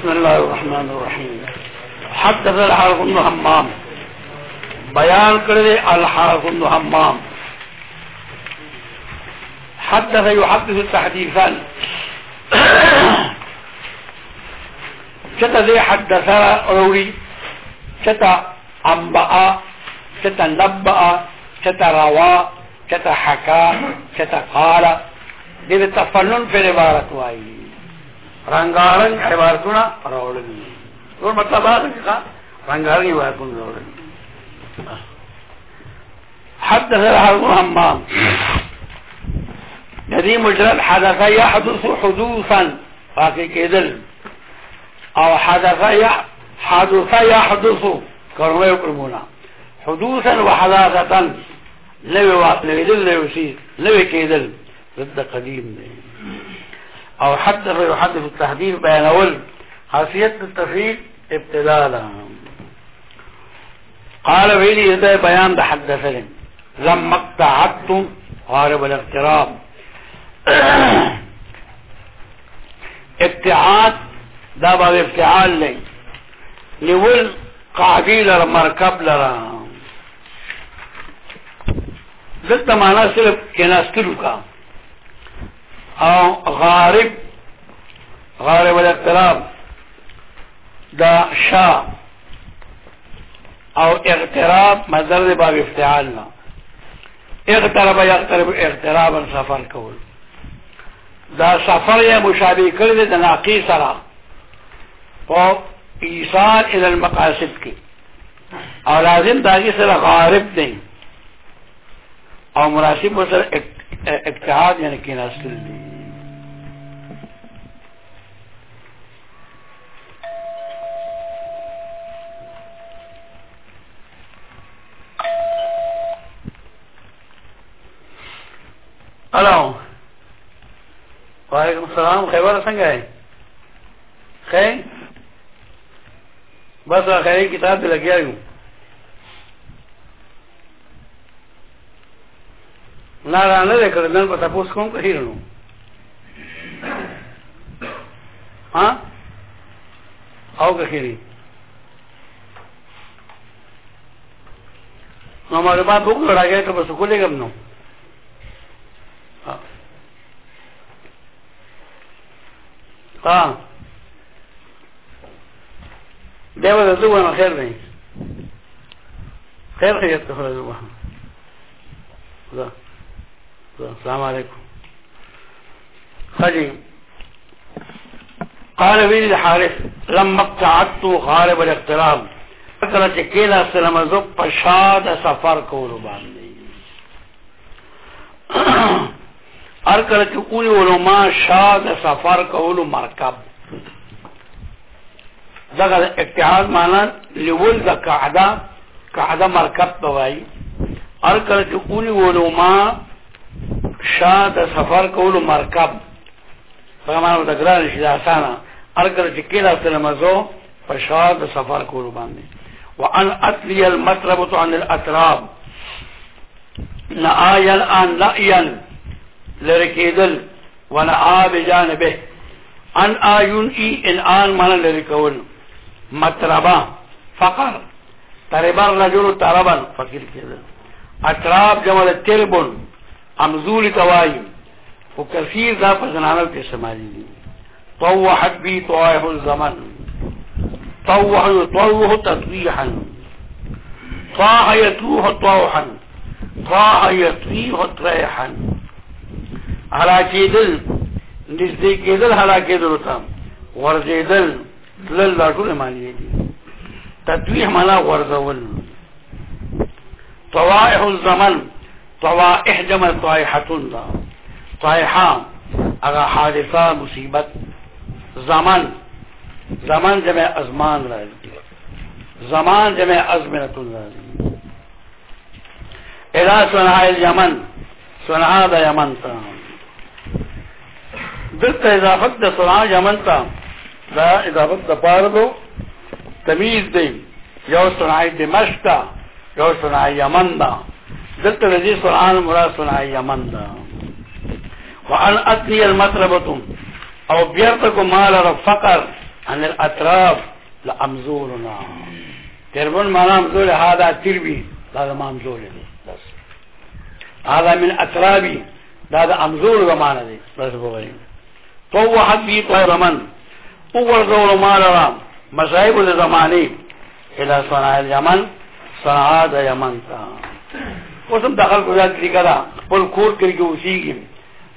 بسم الله الرحمن الرحیم حدث الحارث بن حمام. بیان کړی الحارث بن حمام. حدث يحدث تحديثا. چتا دې حدث اوري چتا انباء چتا نبأ چتا روا چتا حكا چتا قال. دې تفنن په عبارت وایي رنگارنگ عبارتونه راوړل دي ټول مطلب دا دی ښا رنگارنگ عبارتونه راوړل حدث الحرب همام ندی مجرد حدث يحدث حدوثا باقي کېدل او حدث حدث يحدث کارونه وکړمونه حدوثا وحداثه نوی واقع نوی شي نوی کېدل ضد قدیم دی أو حدث يحدث التحديث بيان أول حیثیت التفریق ابتداء لها قال ویلی ده بیان ده حدثني لما اقتعدتم غارب الاقتراب ابتعاد دا باب افتعال لئی نیول قاعدی لر مرکب لرا. دلتا مانا صرف کناستلو کا او غارب غارب الاقتراب، دا شا او اغتراب مدر باب افتعالنا اغتراب یغترب اغترابا سفر کول. دا سفر یا مشابه کرده دا ناقی سرا او ایصال الى المقاصد کی او لازم داگی سر غارب دی. او مناسب سر اقتحاد یعنی کیناستل دی. الو وعلیکم السلام خیبر څنګه ہے خیر بس خیر کتاب دې لګیا یو. نه را نه کړل نن په تاسو کوم کړیرنو ها؟ او کخیری نو معلومات وګورئ راګه ته په سکولې کوم نو دیو د دوه نه خیر نه خیر خیر ته خبر دوه زه السلام علیکم خجی قال ویل الحارث لم قطعت غارب الاقتراب اکرا چکیلا سلم زب پشاد سفر کو رو باندی هر کله چې اونې علما شاد سفر کولو مرکب دغه اتحاد معنا لول د قاعدة قاعدة مرکب توای هر کله چې اونې علما شاد سفر کولو مرکب هغه معنا د ګران شي اسانه هر کله چې کېلا سلام زو پشاد سفر کولو باندې وأن أتلي المطربه عن الاطراب نآيا الآن لأيا لرکیدل ونعا بجانبه ان آیون ای ان آن من لرکول۔ مطربا فقر۔ تربر رجل تربا فقر کیدل۔ اطراب جمع تربن۔ امزول توایم و کثیر دا پزنانو کے سمالی دی۔ طوحت بی طوائف الزمن۔ طوح يطوح تطويحا طاح يتوح طوحا۔ طاح حلاکی دل نزدی کی دل حلاکی دل ہوتا غرزی دل دل دا ٹول دی تطویح مانا غرزول طوائح الزمن، طوائح جمع طائحتن دا. طائحہ، اگا حادثہ، مصیبت، زمن. زمان جمع ازمان راضی زمان جمع ازمنت راضی اذا سنہا الیمن سنہا دا یمن تاہم دلته اضافت د صنعاء یمن ته دا اضافت د پاره تمیز دی. یو صنعاء دمشق دا یو صنعاء یمن دا دلته د دې صنعاء مراد دا وان اتنی المطربه أو بیرته کو مال فقر ان الاطراف لامزولنا تربون معنا امزول هذا تربي هذا ما امزول دي بس. هذا من اطرابي هذا امزول بمعنى دي بس بغير فوحت بی طیرمن اغرزول مالرا مصائب الزمانی الى صناع الیمن صناع دا یمن تا. اسم دخل کو یاد کرا پل کور کری کے اسی گی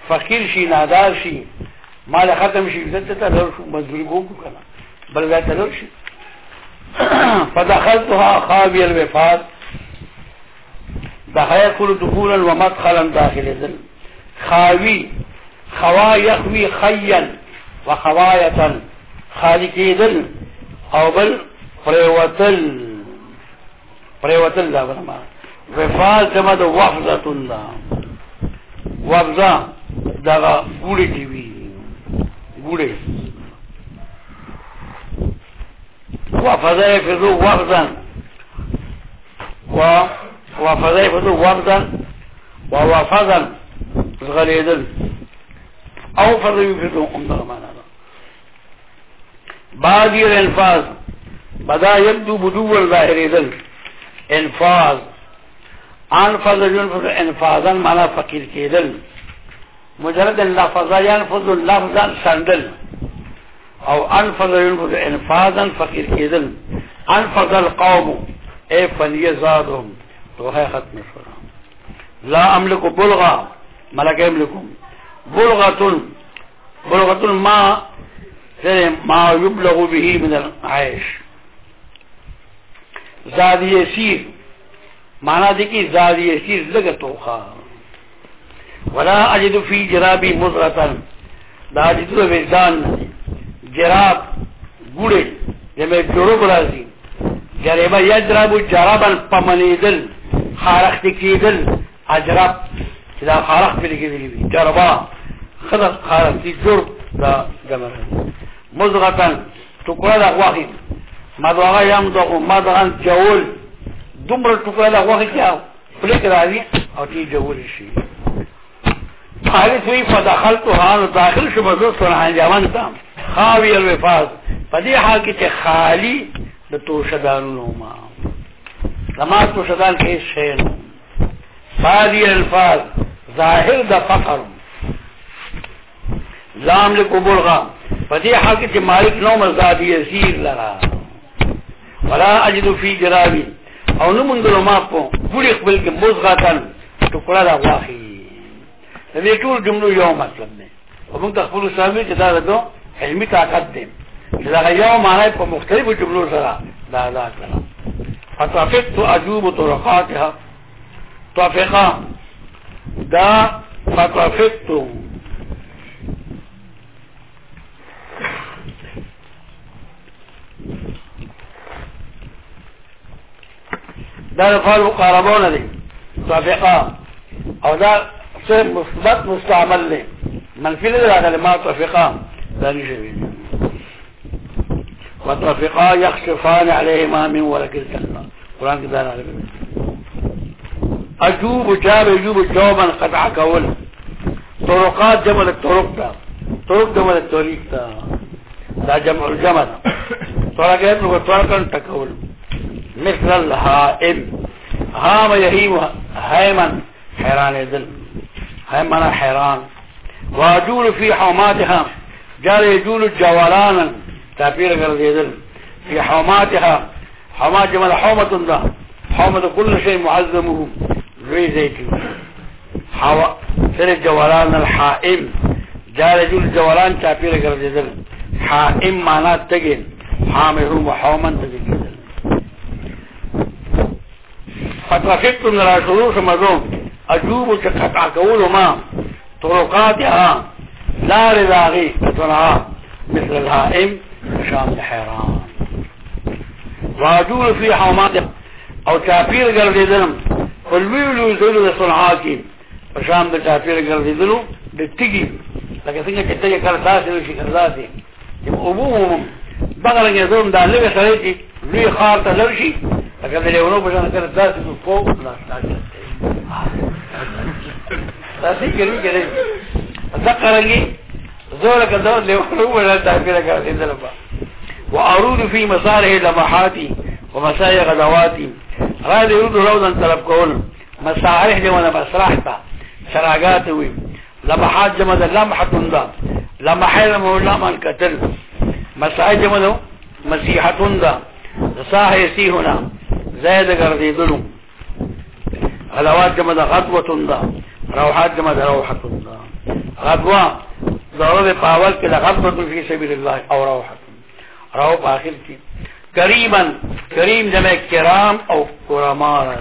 فقیر شی نادار شی. مال ختم شی. زدتا لر شو. مزدوری کو کو کنا بل زدتا لر شی. فدخلتها خابی الوفات. دخل دخولا ومدخلا داخل ذل خاوی خوا یخوی خیل و خوایتن خالی کیدل او بل پریوتل پریوتل دا برما وفال جمع دا وفزتن. دا وفزا دا گوڑی تیوی گوڑی وفزا یفزو وفزن. و وفزا یفزو وفزن. و وفزن. زغلیدل او فرد یفردو ام دغا مانا دا بعدی الانفاظ بدا یبدو بدو ظاہر دل انفاظ. آن فرد انفاظا مانا فقیر کی دل مجرد اللفظا ينفذ اللفظا سندل. او انفذ ينفذ انفاظا فقیر کی دل القوم. اے فنی زادهم. تو ہے ختم شورا لا املک بلغا. ملک املکم. بلغتن بلغتن ما ما يبلغ به من العيش. زادی سیر مانا دی کی زادی سیر لگتو خواہ ولا اجد فی جرابی مضغتن دا جدو ویزان جراب گوڑے جمع جروب رازی جرابا یجرابو جرابا پمنیدل خارخت کیدل اجراب دا خارخ پلکیدلی بی جربا. خدر خارخ تی جرب دا جمع مضغة ټوکړه د غوښې مدغه یم دغه مدغه جول دومره ټوکړه د غوښې کې پلیک راځي او تی جول شي. خالص وی فدخلت حال داخل شو مزو سره جوان تا خاوی الوفاظ. په دې حال کې چې خالی د توشدانونو ما لما توشدان کې شی نو فادی الفاظ ظاہر دا فخر زام لے کو بولغا پتی حال کی مالک نو مزاد یزیر لرا. ولا اجد فی جرابی. او نو من دل ما پو. بڑی قبل کے مزغتن ٹکڑا دا واخی نبی طول جملو یو مطلب نے. او من تخبرو سامی جدا دو علمی طاقت دیم جدا یو مانای پو مختلف جملو سرا دا دا کرا فتافت تو عجوب و طرقاتها توافقا. دا فطفقت دا فعل مقاربونه دي طابقه أو دا څه مثبت مستعمل دي. منفي نه راغلي ما طفقا دا نشي وطفقا يخشفان عليهما من ولك الجنة. قرآن كده أجوب جاب يجوب جوابا قطع كول طرقات جمل الطرق دا طرق جمل الطريق دا دا جمع الجمل. طرق يبلغ طرقا تكول مثل الهائم. هام يهيم هيمن حيران دل هيمن حيران. وأجول في حوماتها. جار يجول جوالانا. تابير دل في حوماتها. حومات جمال حومة دا حومة كل شيء معظمه. لوي زيتي حوا سر جولان الحائم. جار يجول جولان تابير دل حائم معنات تگين حامه وحوما تگين فترفقت من را شروع شمزو أجوب چه قطع کولو ما؟ طرقاتها لار داغي کتنها مثل الهائم. شام حيران واجول في حومات. أو چاپیر گردیدلم فالویلو زلو د صنعا کی پشام د چاپیر گردیدلو د تیگی لکه څنګه چې تیګه کار داسې وشي کار داسې چې عموم کې زوم دا لږه سره چې لوی خار ته لرشي لکه د لیونو په شان کړه داسې کو فوق لا تاګه داسې کړي کړي ځکه رنګي زور کده په تاګه کړه دې دلته وأرود فی مساره لمحاتی ومسای غدواتی دې یود روزن طلب کول مسارح دې ونه مسرح تا. شراغات وي. لمحات جمع ده لمحتون ده. لمحه لمحه من قتل مسای جمع ده مسیحتون ده. صاح یسیحنا زید گردیدلو غلوات جمع ده غدوتون ده. روحات جمع ده روحتون ده. غدوه ضرورت پاول کې د غدوه فی الله أو روحتون. رو په اخر کریمن کریم جمع کرام او کرما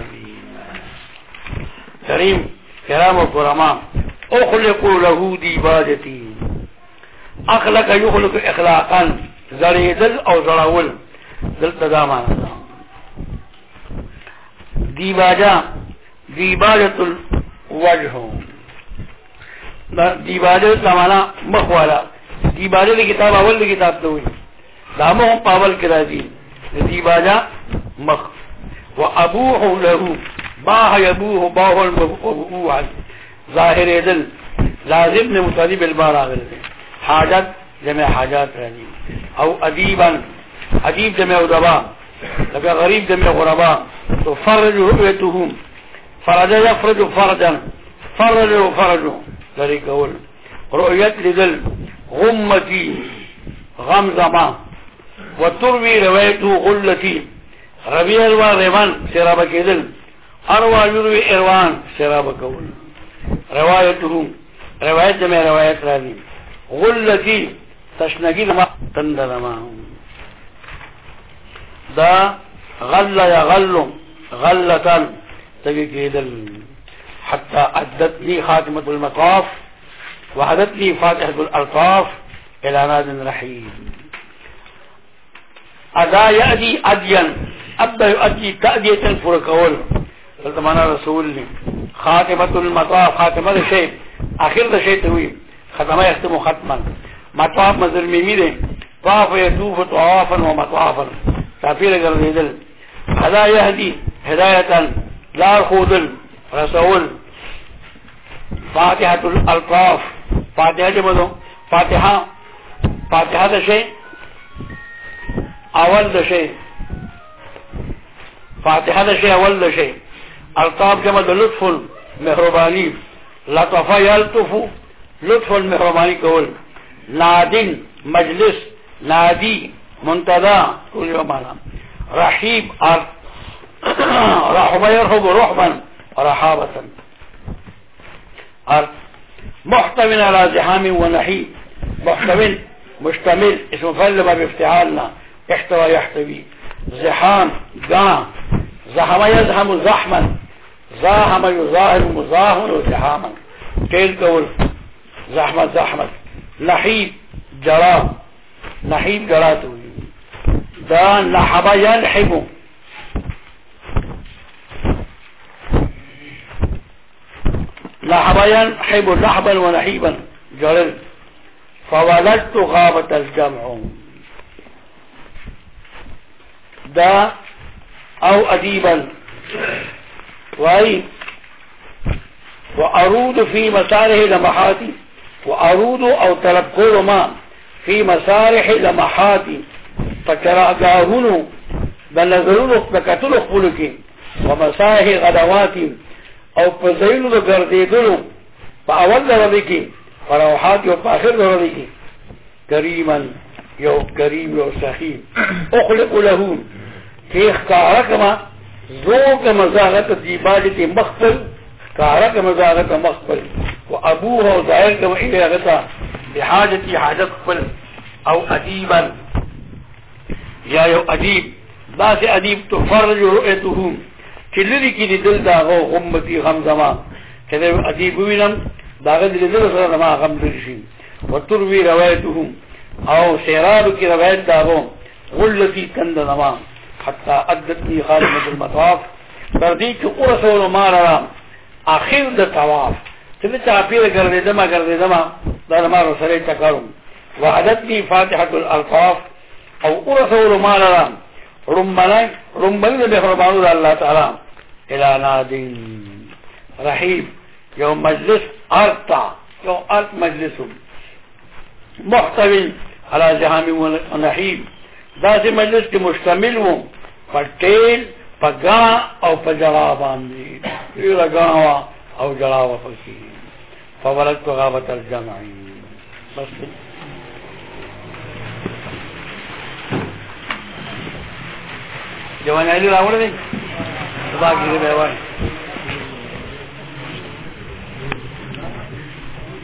کریم، کرام او کرما. اخلقو له دی باجتی اخلق یخلق اخلاقا زریدل او زراول دلتا دامان دی باجا الوجہ دی باجت مخوالا. دی کتاب اول کتاب دوئی. دامو پاول کرا دی. دیباجا مخ وابوه له. باه يبوه باه المبوه ظاهر دل لازم نے متعدی بالبار آگل حاجت جمع حاجات رہنی أو ادیبا ادیب جمع ادبا لکا غریب جمع غربا تو فرج رؤیتهم فرج یفرج فرجا. فرج فرج لری قول رؤیت لدل غمتی غم زما و تروی رویتو غلتی ربی الوان ریوان سرابا کدل اروا یروی اروان سرابا کول روایته روایت جمع روایت راځي غلتی تشنگی لما تند لما دا غل يغل غلة تجي كيدل. حتى أدتني خاتمة المطاف وعدتني فاتحة الألطاف إلى ناد رحيم. أدا يأتي أديا أبدا يؤدي تأدية فركول معنا رسول نه خاتمة المطاف خاتمة شی آخر د شی ته ختمه ختما. مطاف مزل میمی ده. طاف یطوف طوافا ومطافا. تافیر ګرځیدل خدا يهدي هداية لار خودل رسول. فاتحة الألطاف. فاتحة جمعو فاتحه فاتحة شی أول د شی فاتحة د شی أول د شی الطاف جمع د لطف مهرباني لطف يلطف لطف المهرباني کول نادن مجلس نادي منتدى كل يوم معنا رحيب رحب يرحب رحبا رحابة. أرض محتمل على زحام ونحيب. محتمل مشتمل اسم فعل ما بافتعالنا احتوى يحتوي. زحام جا زحم يزحم زحما. زاحم يظاهر مزاحم وزحاما تیل کول زحمت زحمت نحیب جرا. نحیب جرا تو دا نحب ينحب نحب ينحب نحبا ونحيبا. جرل فولدت غابة الجمع. دا أو أديبا. وأي؟ وأرود في مسارح لمحاتي. وأرود أو طلب ما في مسارح لمحاتي. فکراگاهونو د د کتلو خپلو کې ومساح غدوات أو په ځایونو د ګرځېدلو په اول دروازه کې فروحات أو په اخر دروازه کې یو کریم یو أخلق له کې ښکارا کما زوګ مزاغت دیبالې ته مخفل ښکارا کما مزاغت مخفل او ابوه او ظاهر کما اله غتا بحاجتي حاجت خپل او ادیبا یا یو ادیب. داسې ادیب تفرج رؤيته چې لري کې دي دل داغه غمتي غم زما کله ادیب وینم داغه دې دل سره زما غم لري شي وتروي روايتهم او سیراب کی روایت داغو غلتی کند زما. حتى ادتني خاتمه المطاف. تر دې چې ما را اخر د طواف چې چا پیر ګرځیدم ګرځیدم دا ما سره تکړم وعدتني فاتحة الألطاف. أو ورسول ما را رمبنای رمبنی د مهربانو د الله تعالی إلى نادین رحیم یو مجلس ارتا یو أرت مجلس. محتوی على جهام ونحیم داسې مجلس مشتمل پټیل پګا او پجړا باندې یې لگاوا او جړاوا پکې فورت غابت الجمع بس. جوان علی راوړل دي باقي دې وایي